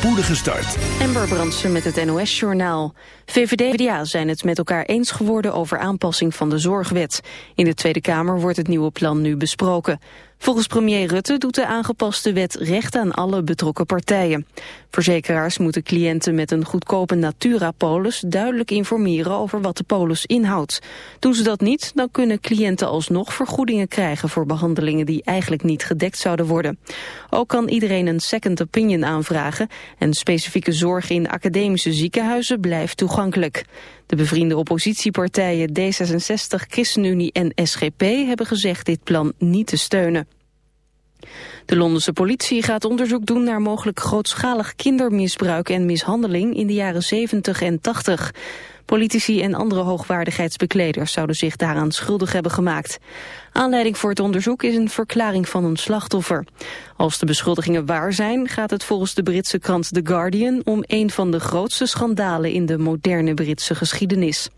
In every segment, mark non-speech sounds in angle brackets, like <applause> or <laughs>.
spoedige start. Ember Brandsen met het NOS-journaal. VVD en VDA zijn het met elkaar eens geworden over aanpassing van de zorgwet. In de Tweede Kamer wordt het nieuwe plan nu besproken. Volgens premier Rutte doet de aangepaste wet recht aan alle betrokken partijen. Verzekeraars moeten cliënten met een goedkope Natura-polis duidelijk informeren over wat de polis inhoudt. Doen ze dat niet, dan kunnen cliënten alsnog vergoedingen krijgen voor behandelingen die eigenlijk niet gedekt zouden worden. Ook kan iedereen een second opinion aanvragen en specifieke zorg in academische ziekenhuizen blijft toegankelijk. De bevriende oppositiepartijen D66, ChristenUnie en SGP hebben gezegd dit plan niet te steunen. De Londense politie gaat onderzoek doen naar mogelijk grootschalig kindermisbruik en mishandeling in de jaren 70 en 80. Politici en andere hoogwaardigheidsbekleders zouden zich daaraan schuldig hebben gemaakt. Aanleiding voor het onderzoek is een verklaring van een slachtoffer. Als de beschuldigingen waar zijn, gaat het volgens de Britse krant The Guardian om een van de grootste schandalen in de moderne Britse geschiedenis.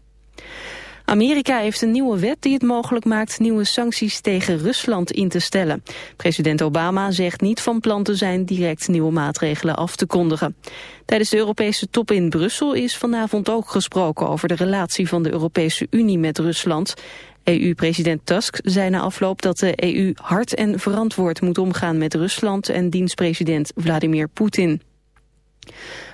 Amerika heeft een nieuwe wet die het mogelijk maakt nieuwe sancties tegen Rusland in te stellen. President Obama zegt niet van plan te zijn direct nieuwe maatregelen af te kondigen. Tijdens de Europese top in Brussel is vanavond ook gesproken over de relatie van de Europese Unie met Rusland. EU-president Tusk zei na afloop dat de EU hard en verantwoord moet omgaan met Rusland en dienstpresident Vladimir Poetin.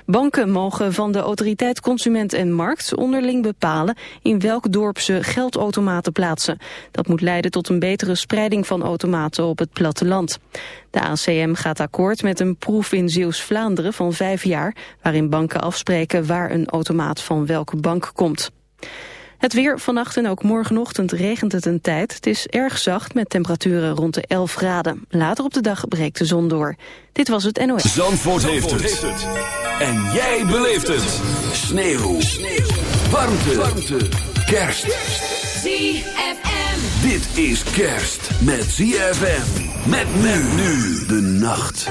Banken mogen van de autoriteit Consument en Markt onderling bepalen in welk dorp ze geldautomaten plaatsen. Dat moet leiden tot een betere spreiding van automaten op het platteland. De ACM gaat akkoord met een proef in Zeeuws-Vlaanderen van vijf jaar, waarin banken afspreken waar een automaat van welke bank komt. Het weer vannacht en ook morgenochtend regent het een tijd. Het is erg zacht met temperaturen rond de 11 graden. Later op de dag breekt de zon door. Dit was het NOS. Zandvoort, heeft, het. En jij beleeft het. Sneeuw. Sneeuw. Warmte. Warmte. Kerst. ZFM. Dit is kerst met ZFM. Met men nu de nacht.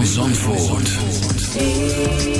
van Zandvoort.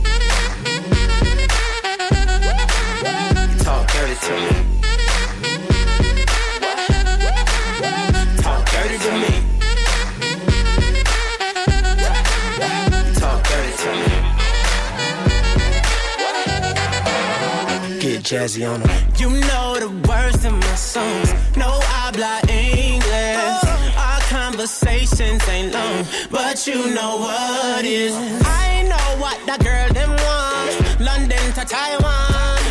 Get jazzy on. You know the words in my songs. No I habla English. Our conversations ain't long, but you know what is. I know what that girl them want. London to Taiwan.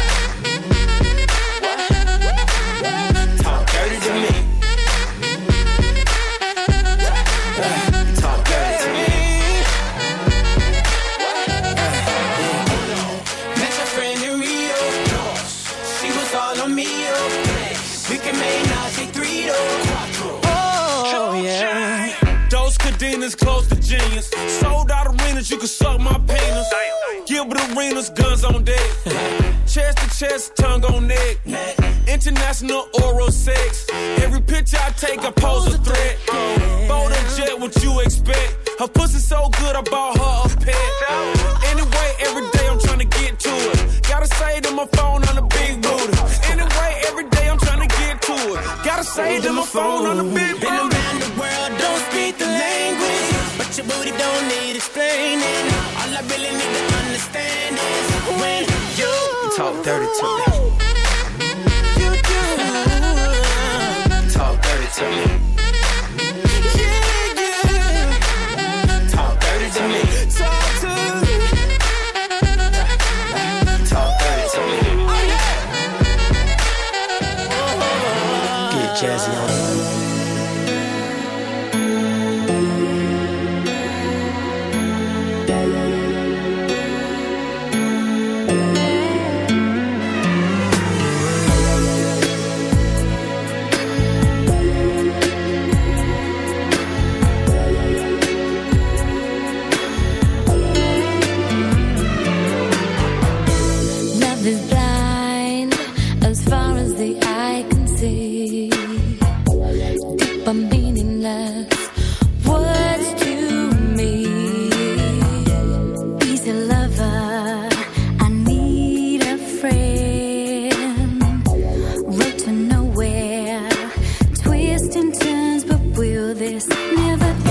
We can make Nazi three. Oh yeah. Those cadenas close to genius. Sold out arenas, you can suck my penis. Gilbert arenas, guns on deck. <laughs> chest to chest, tongue on neck. International oral sex. Every picture I take, I pose a threat. Bold and jet, what you expect? Her pussy so good, I bought her a pet. Say to my phone on the big Been around the world, don't speak the language, but your booty don't need explaining. All I really need to understand is when you You talk dirty to me. you do. Talk dirty to me. Never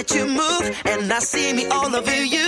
that you move, and I see me all over you.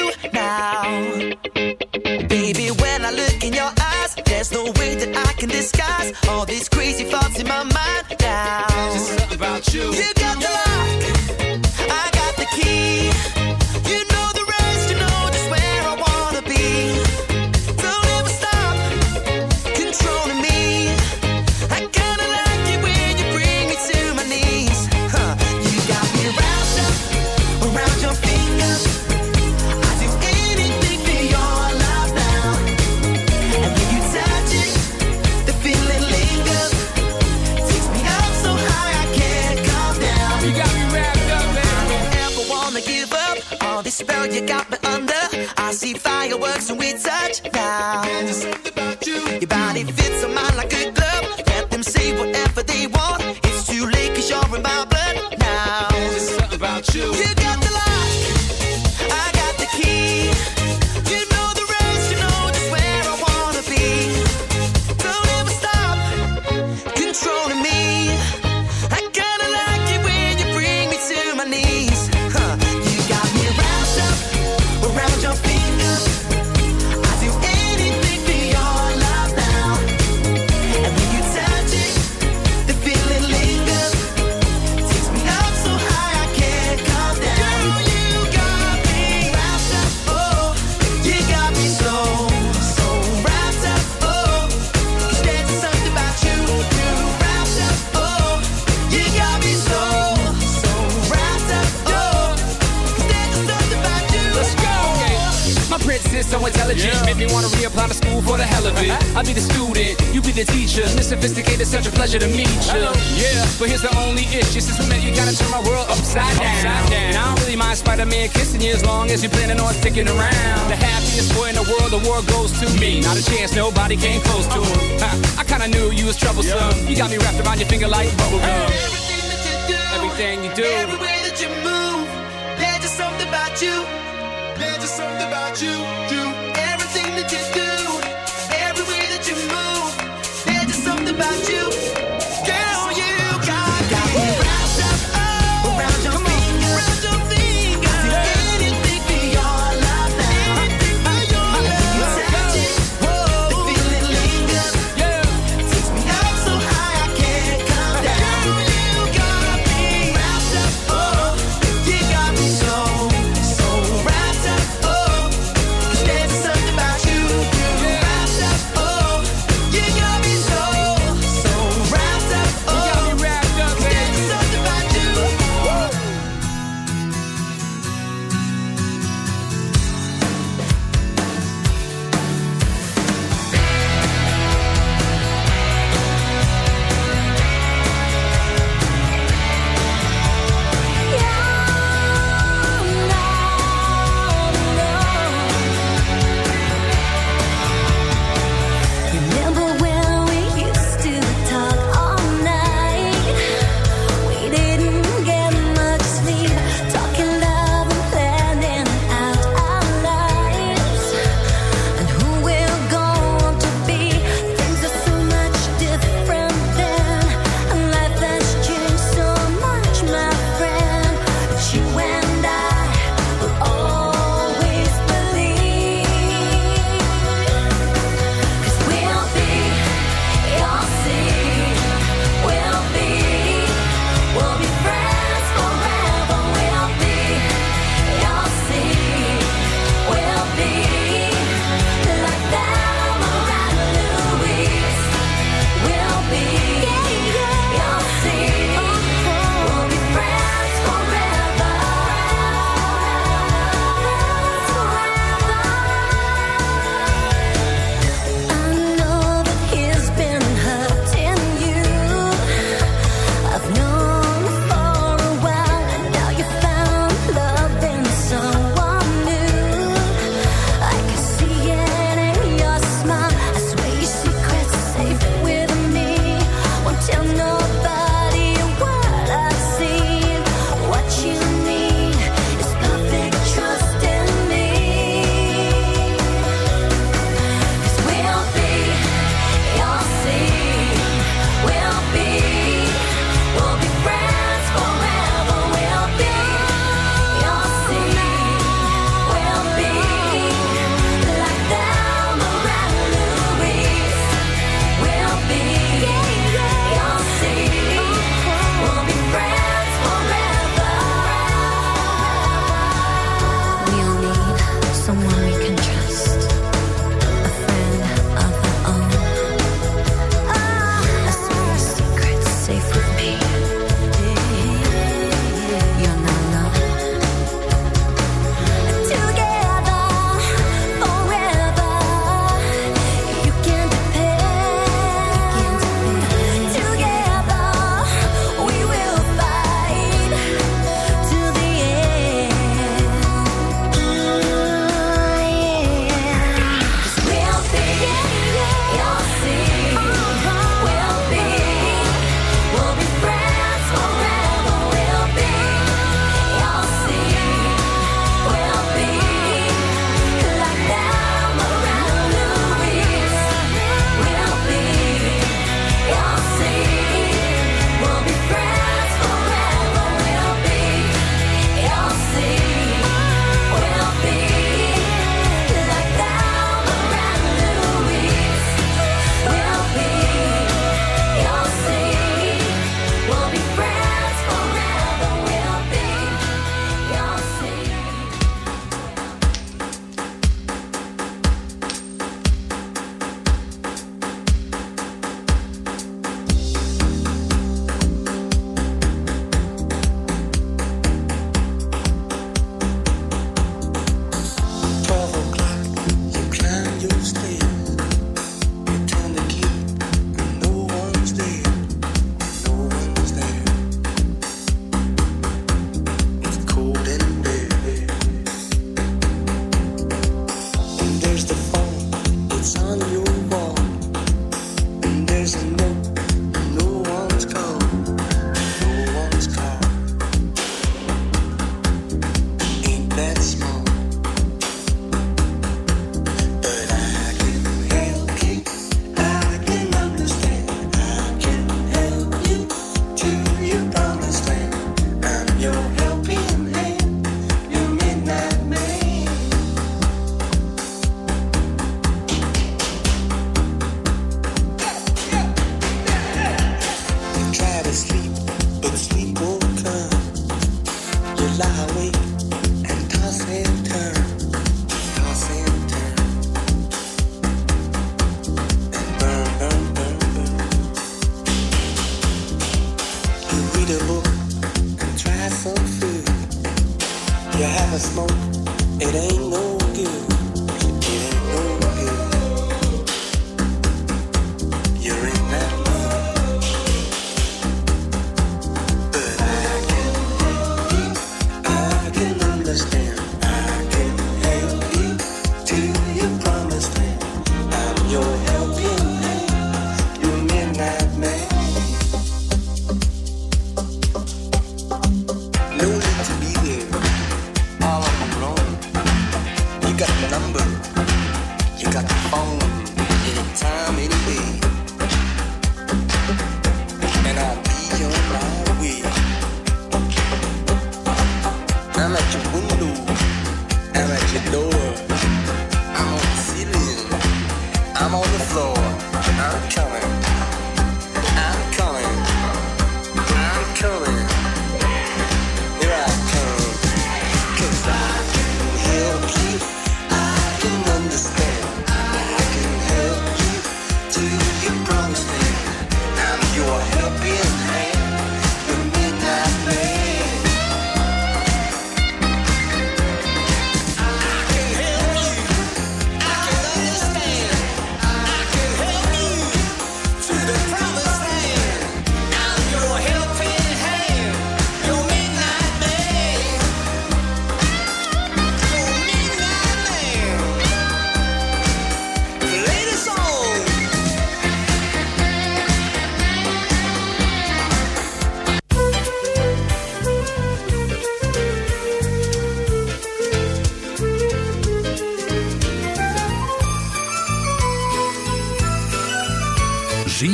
sticking around. The happiest boy in the world, the world goes to me. Not a chance, nobody came close to him. I kinda knew you was troublesome. You got me wrapped around your finger like bubblegum. Everything that you do, everything you do.